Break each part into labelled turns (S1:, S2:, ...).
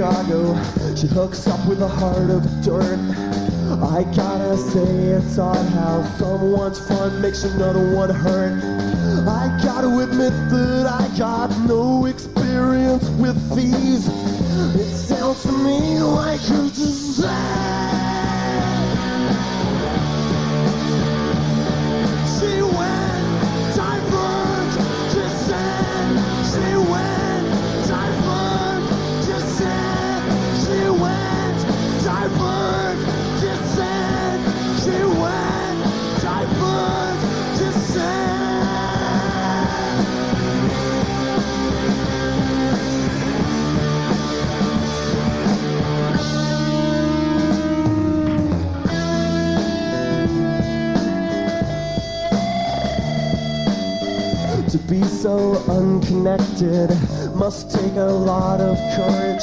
S1: Chicago. She hooks up with a heart of dirt. I gotta say it's odd how someone's fun makes another one hurt. I gotta admit that I got no experience with these. It sounds to me like you so unconnected must take a lot of courage.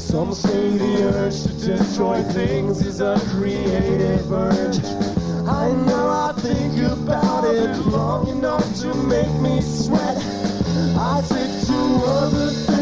S1: Some say the urge to destroy things is a creative urge. I know I think about it long enough to make me sweat. I take to other things.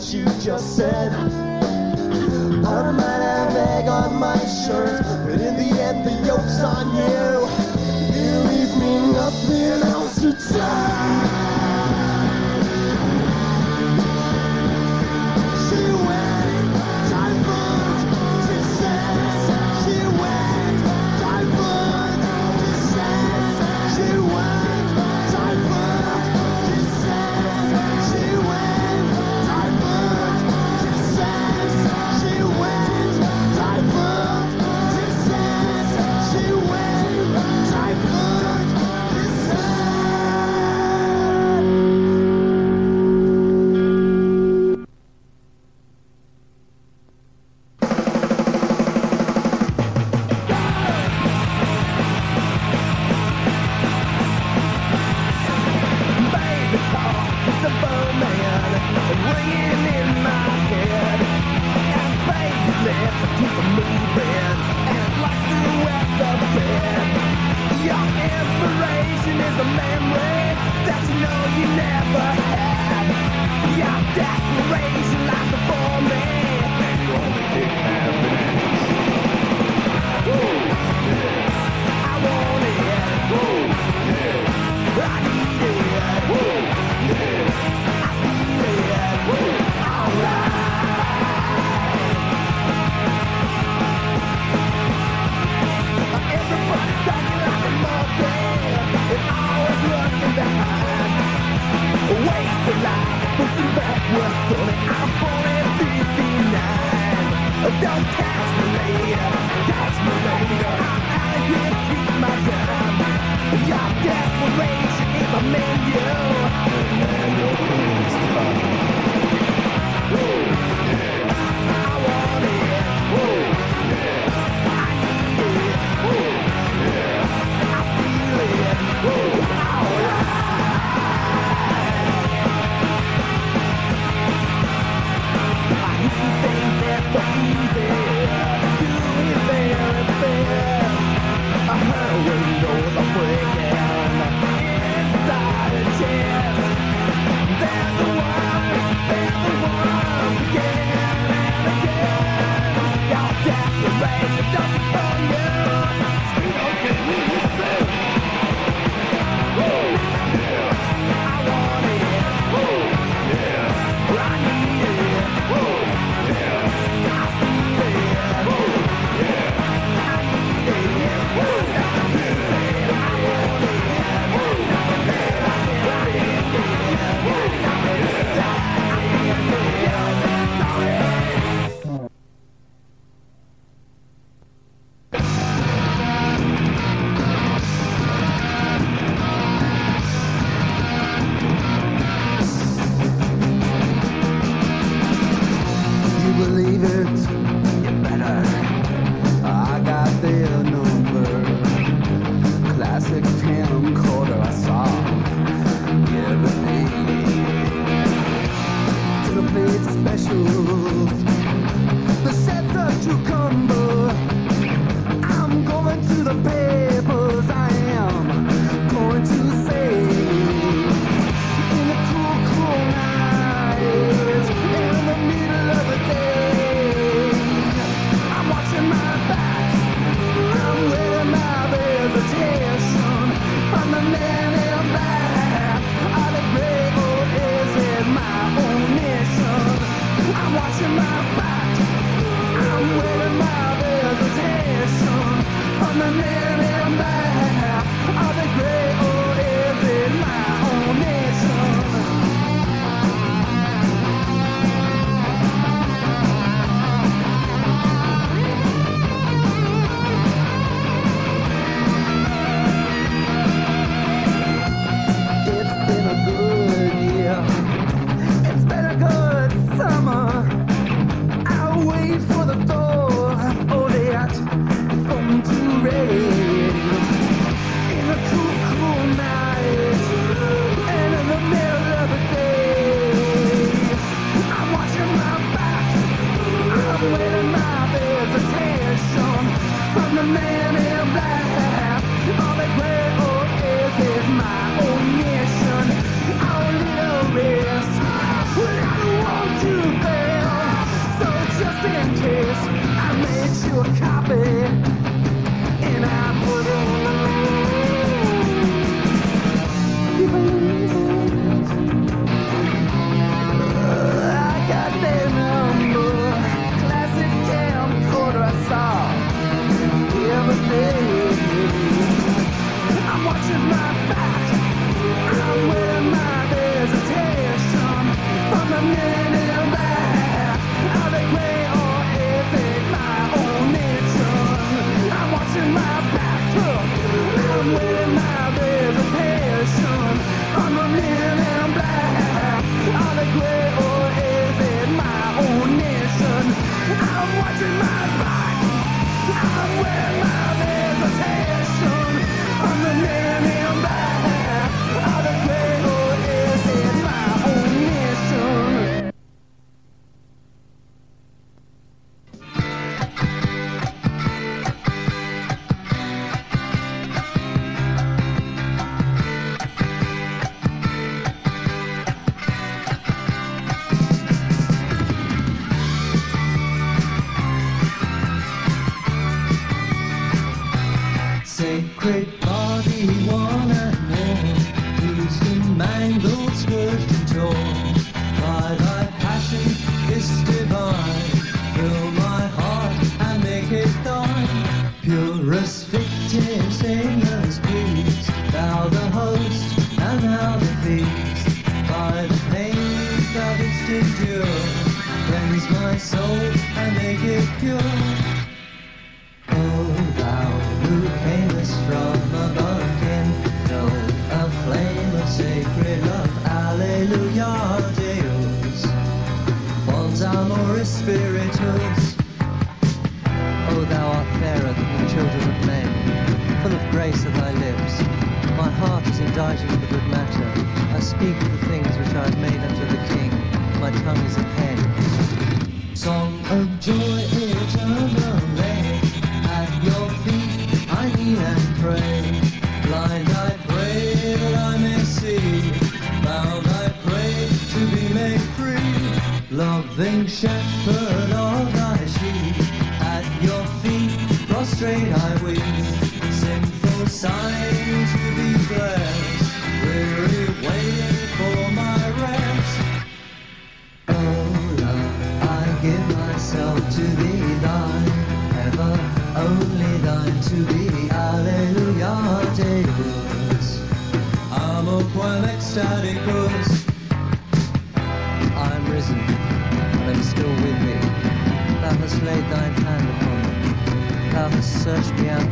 S1: what you just said. I might have egg on my shirt, but in the end, the yolk's on you.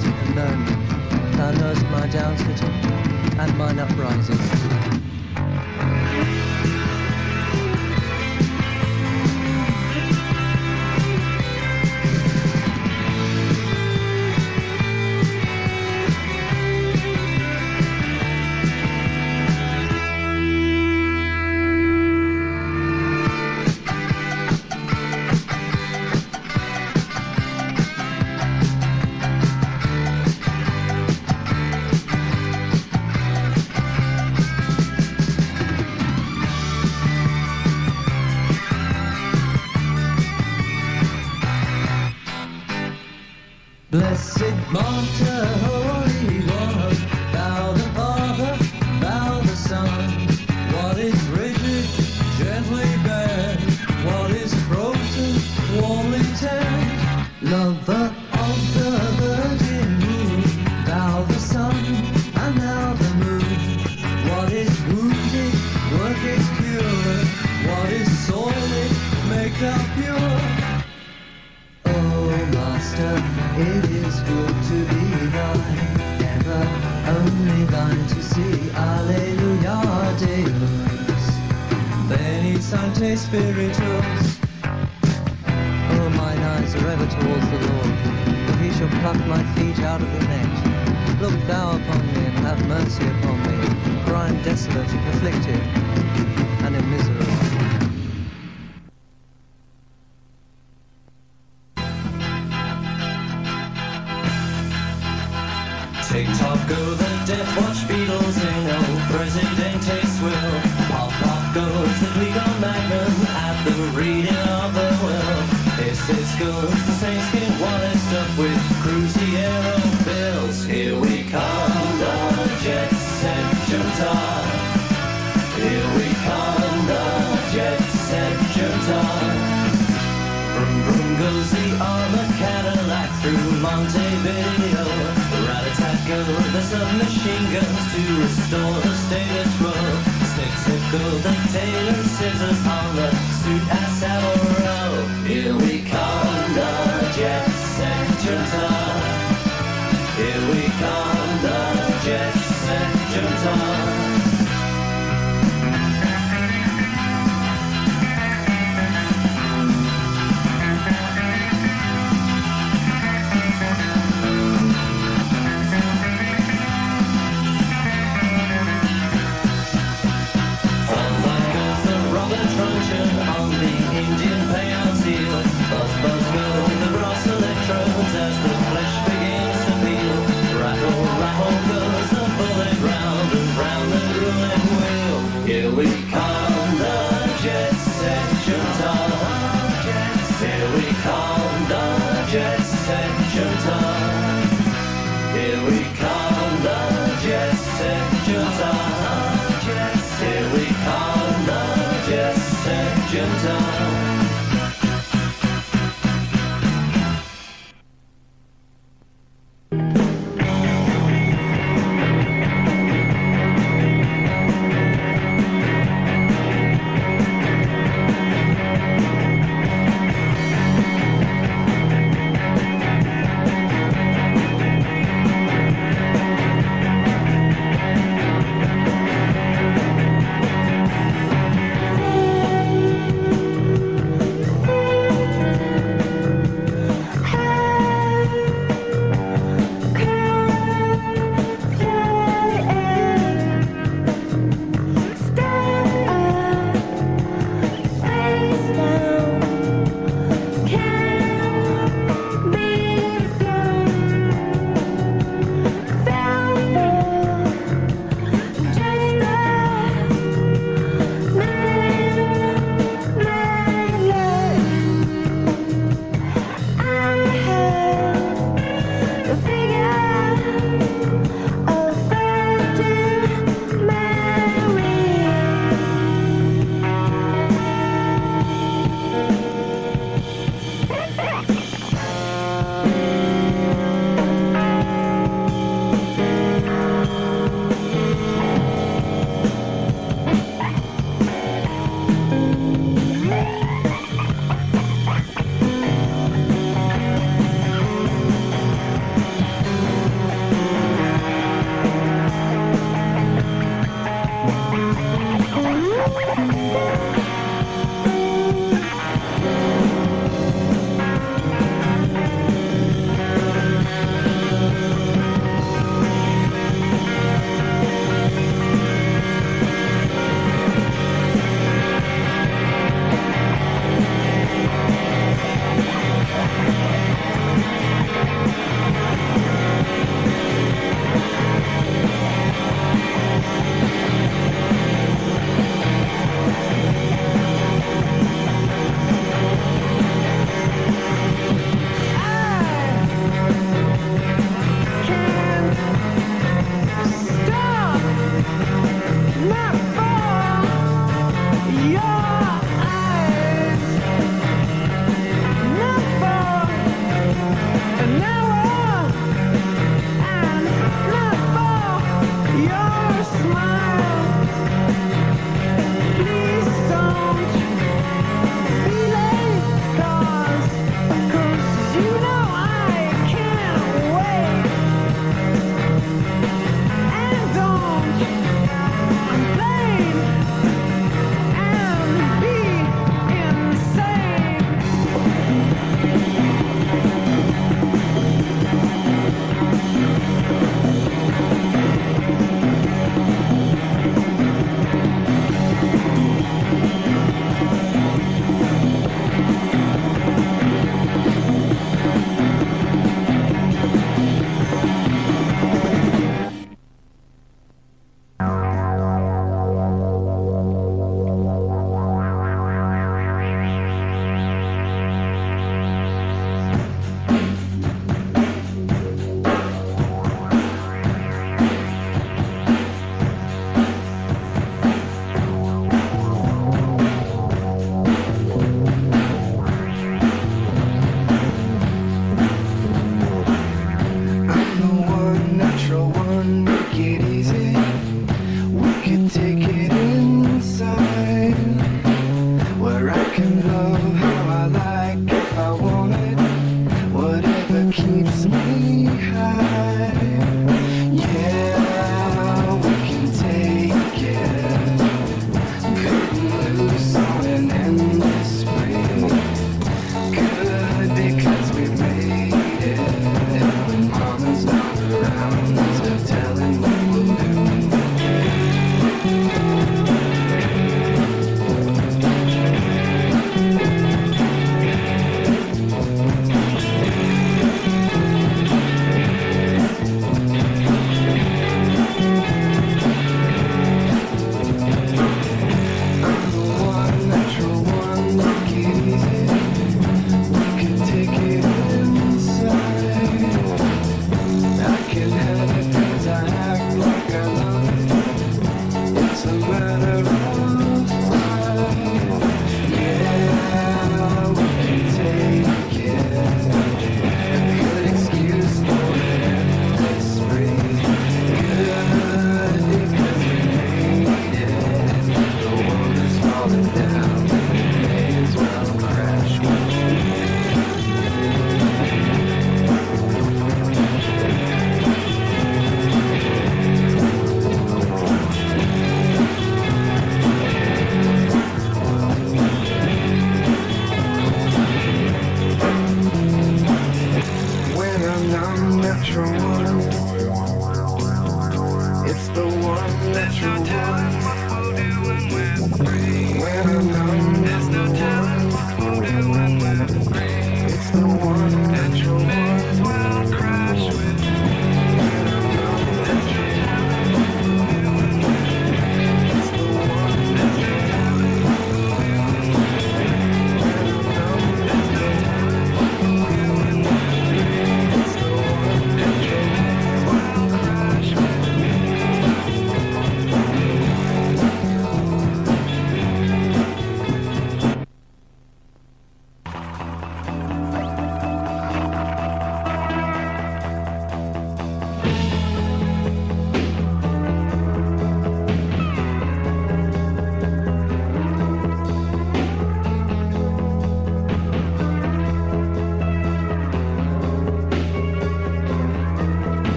S1: to
S2: the
S3: known. Thou knowest my downsitting and mine uprising.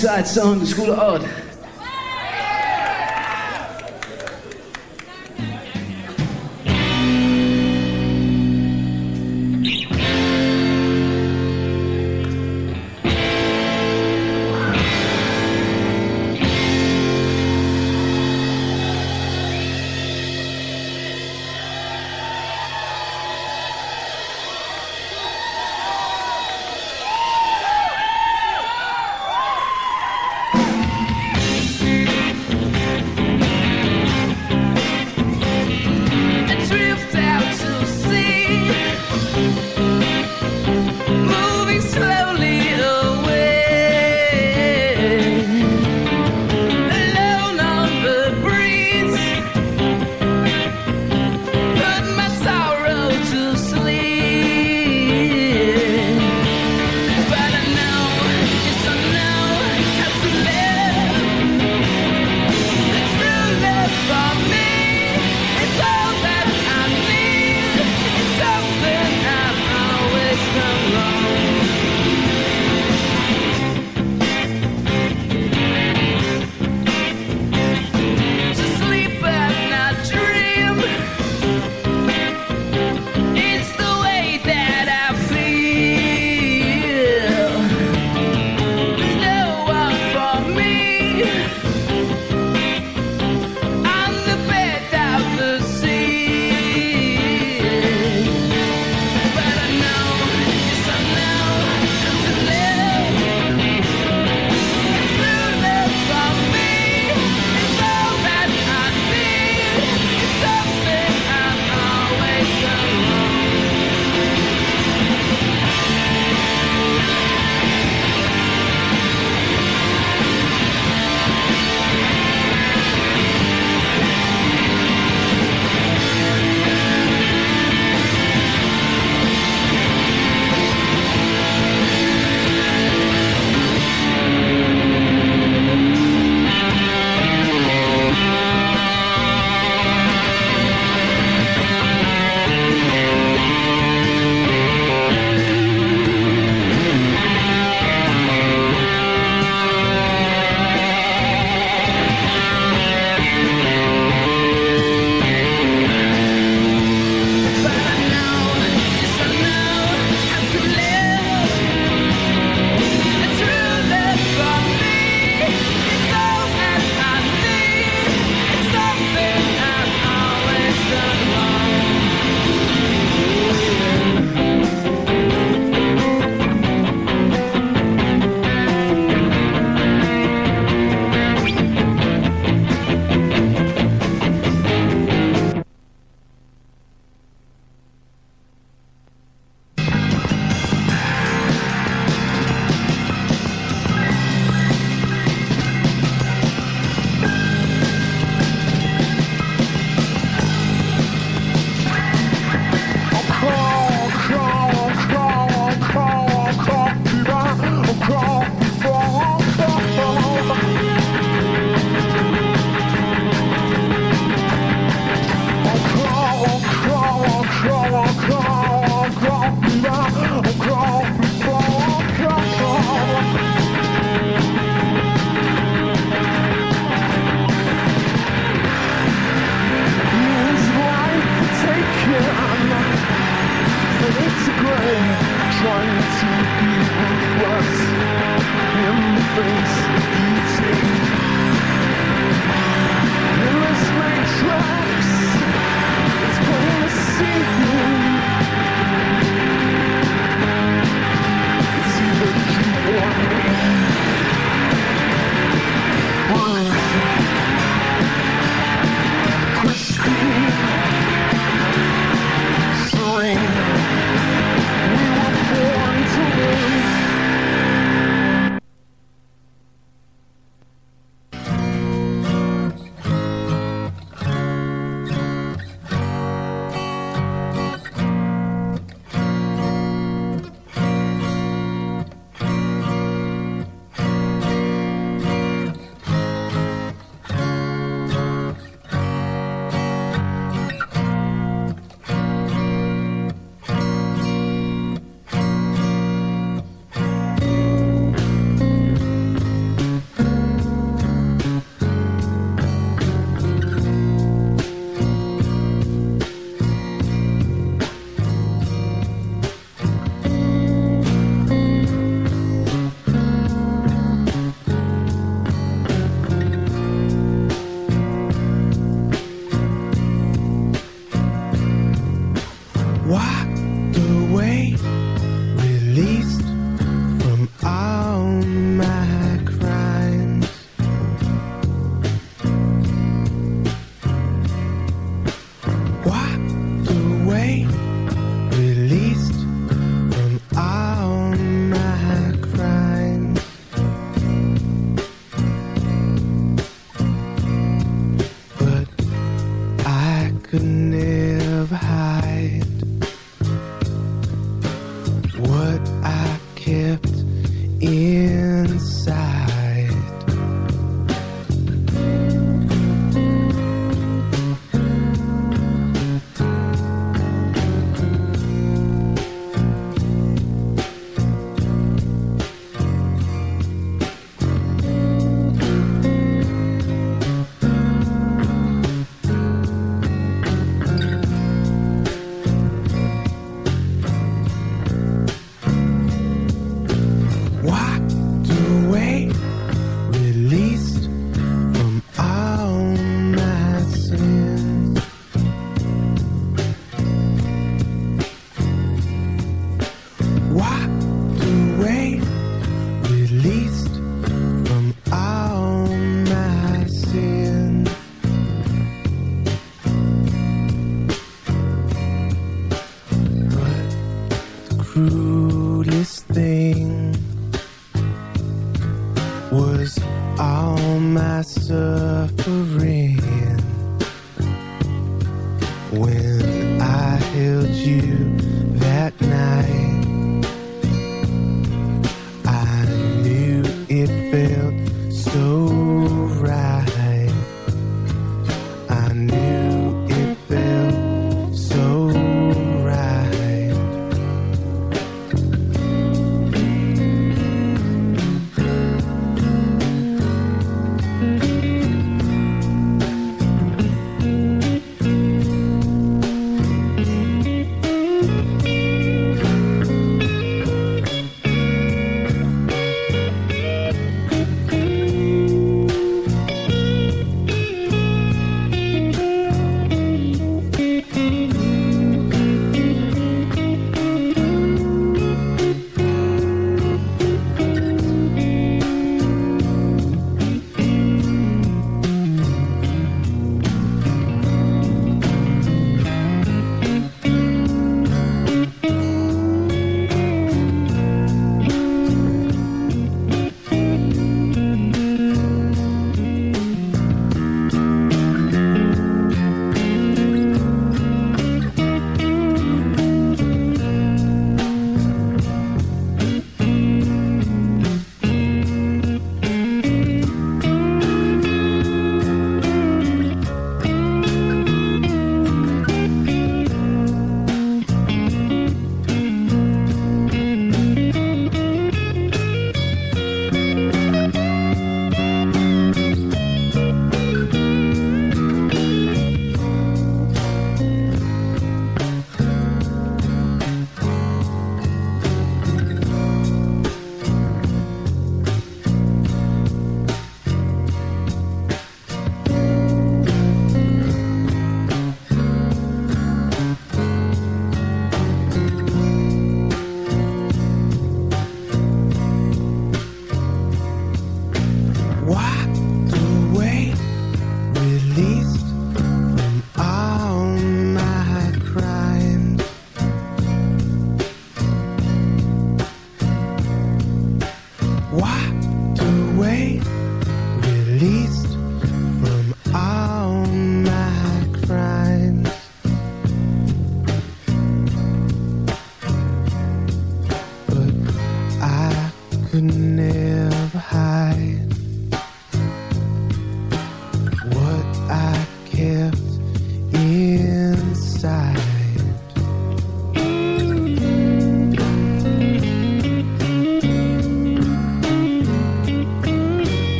S4: B-side song, The School of Odd.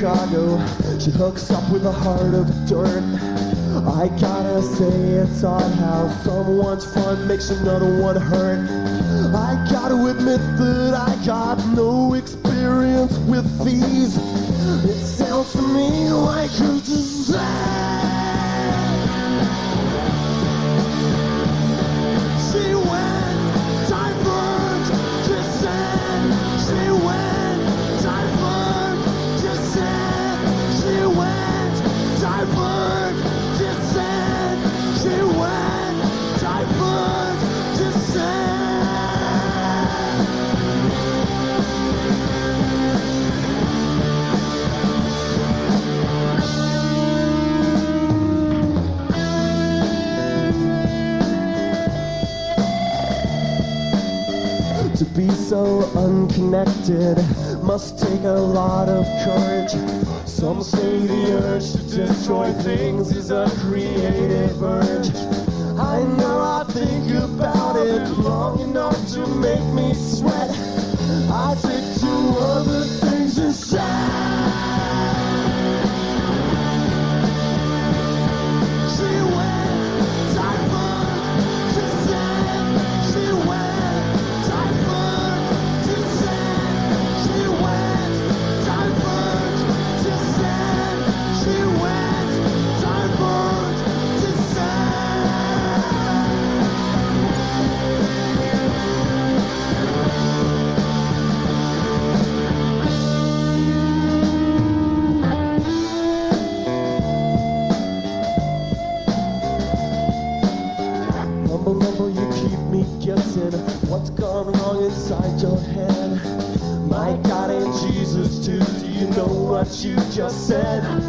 S1: Chicago. She hooks up with a heart of dirt. I gotta say it's odd how someone's fun makes another one hurt. I gotta admit that I got no experience with these. It sounds to me like you just connected must take a lot of courage. Some say the urge to destroy things is a creative urge. I know I think about it long enough to make me sweat. I take two other just said.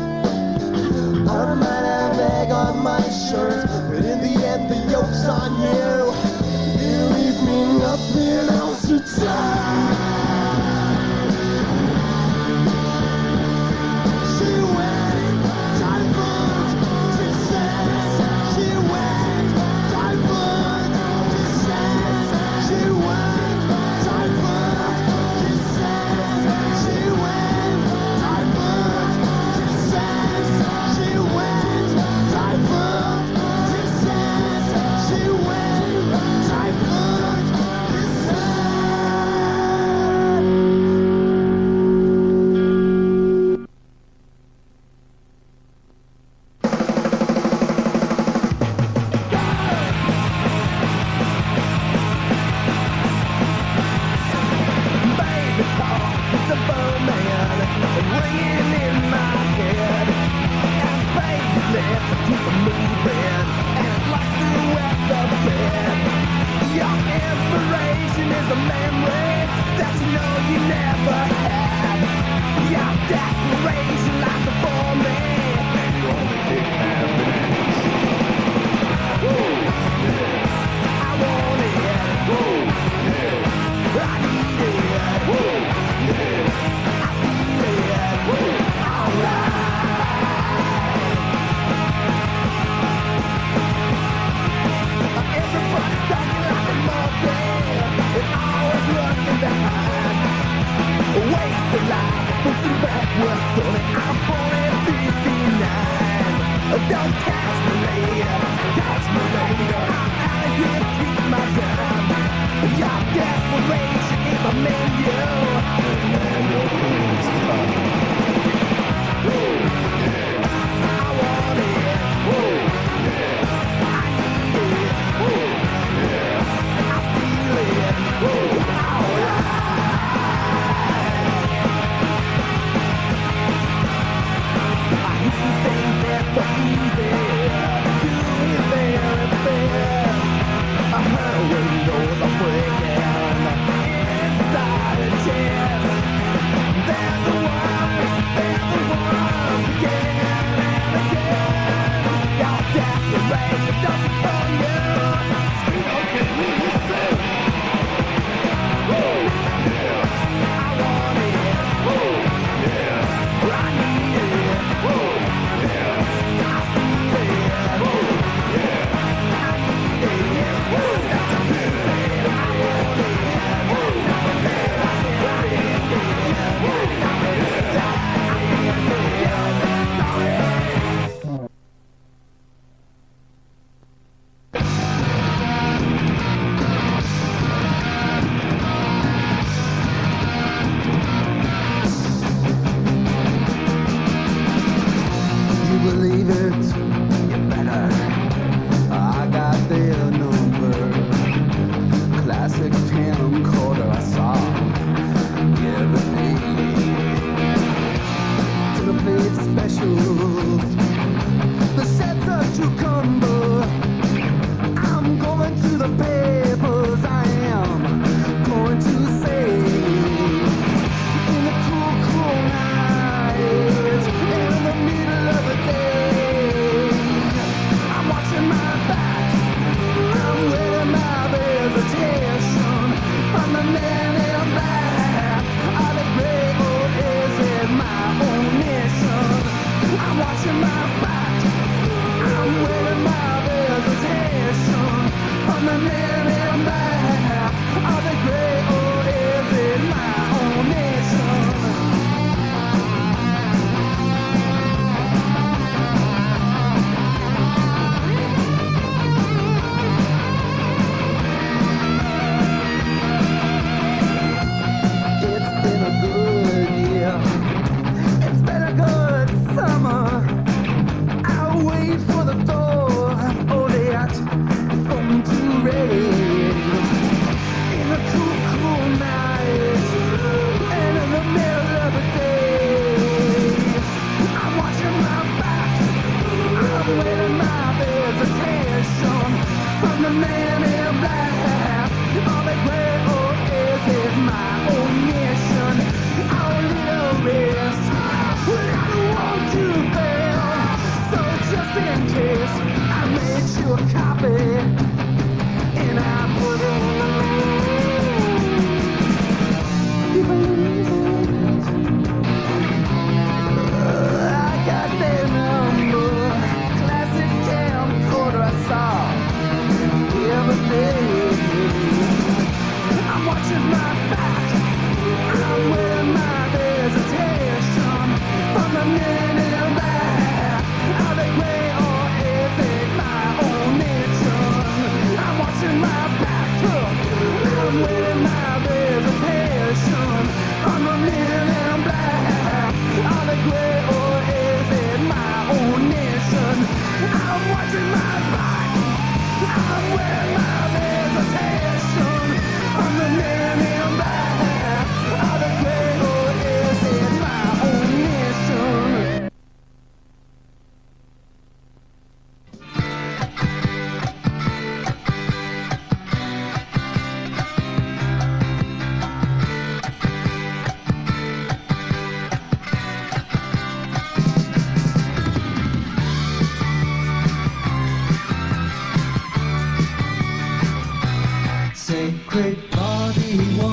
S3: Sacred body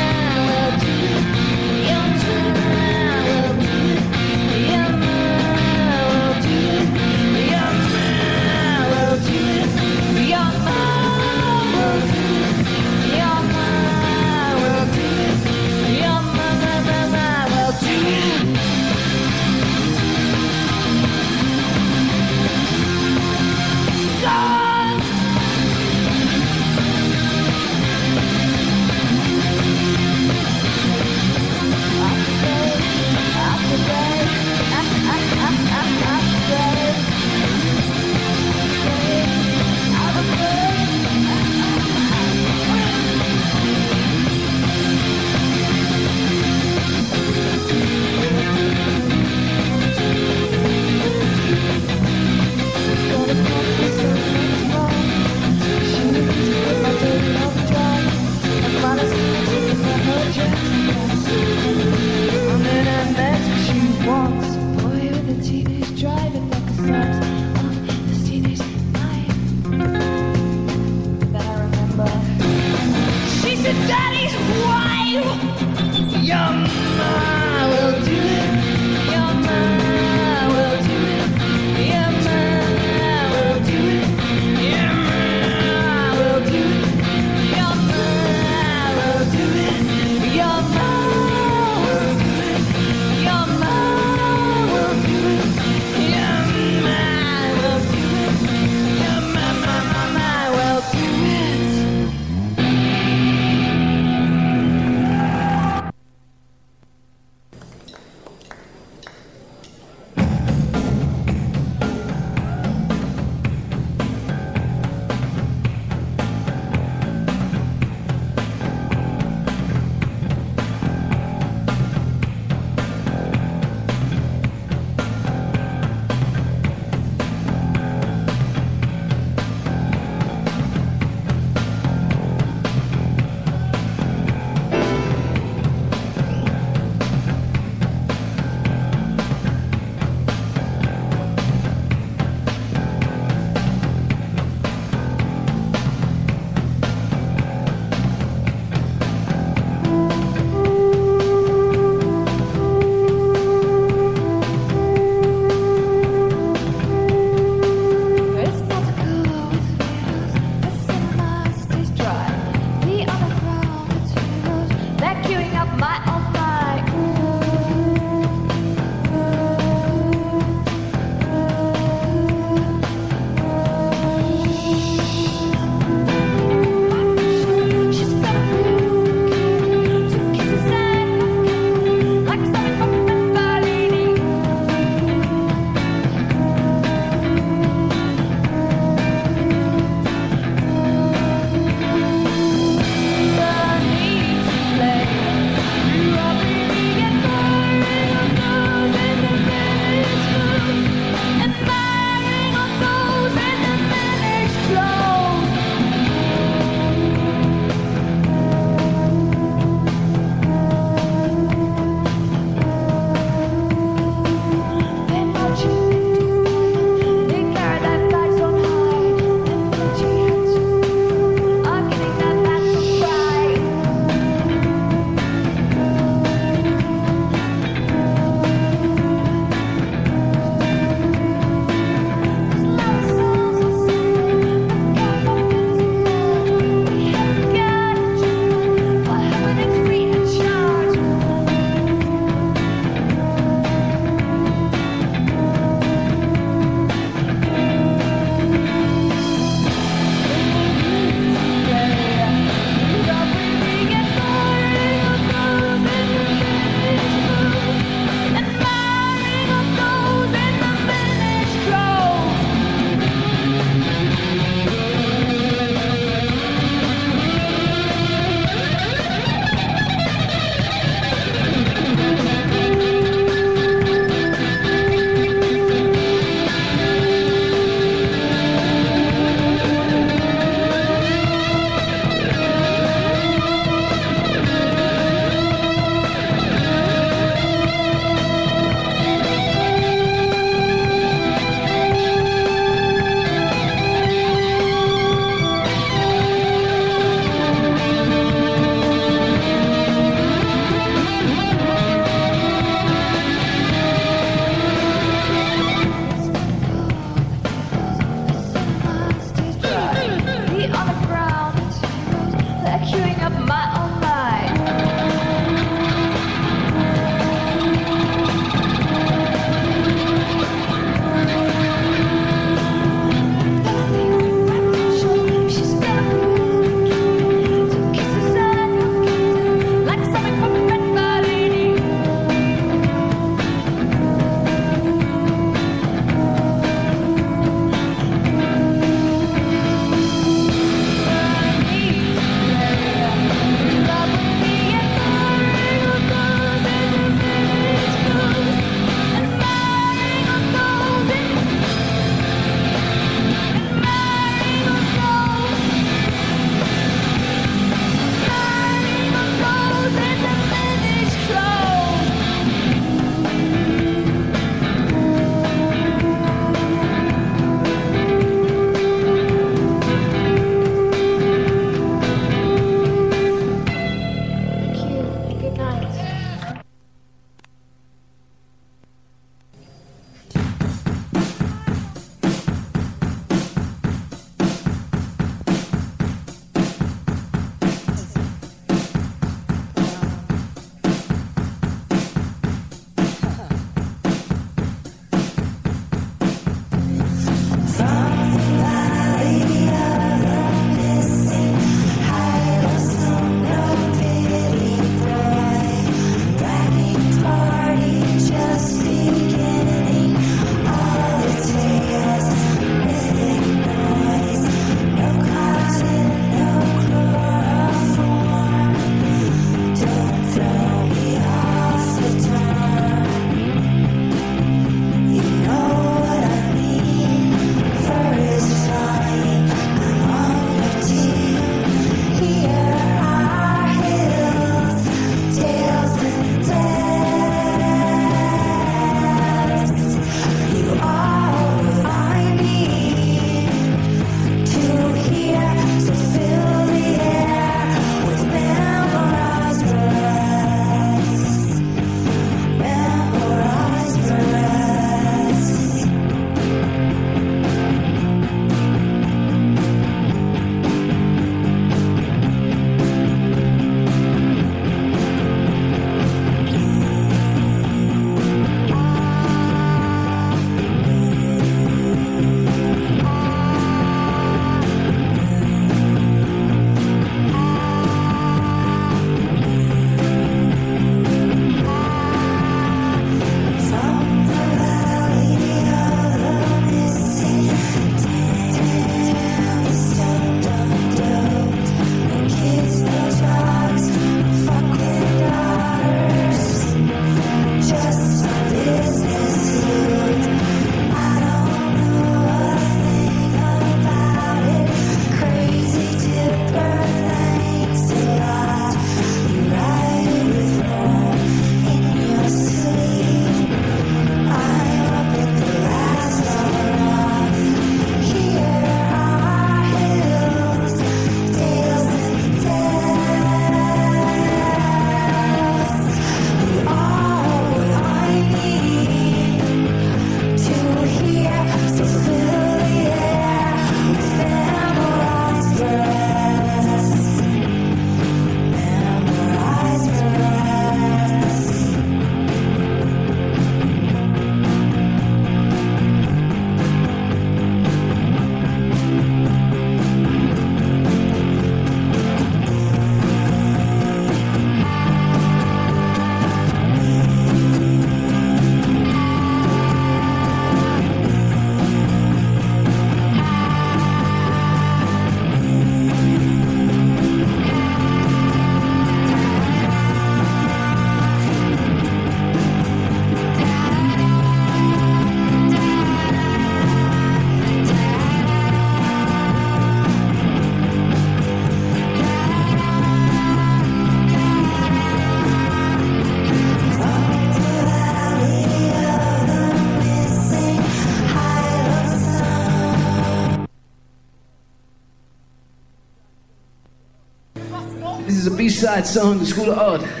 S4: East Side Song, the School of Art.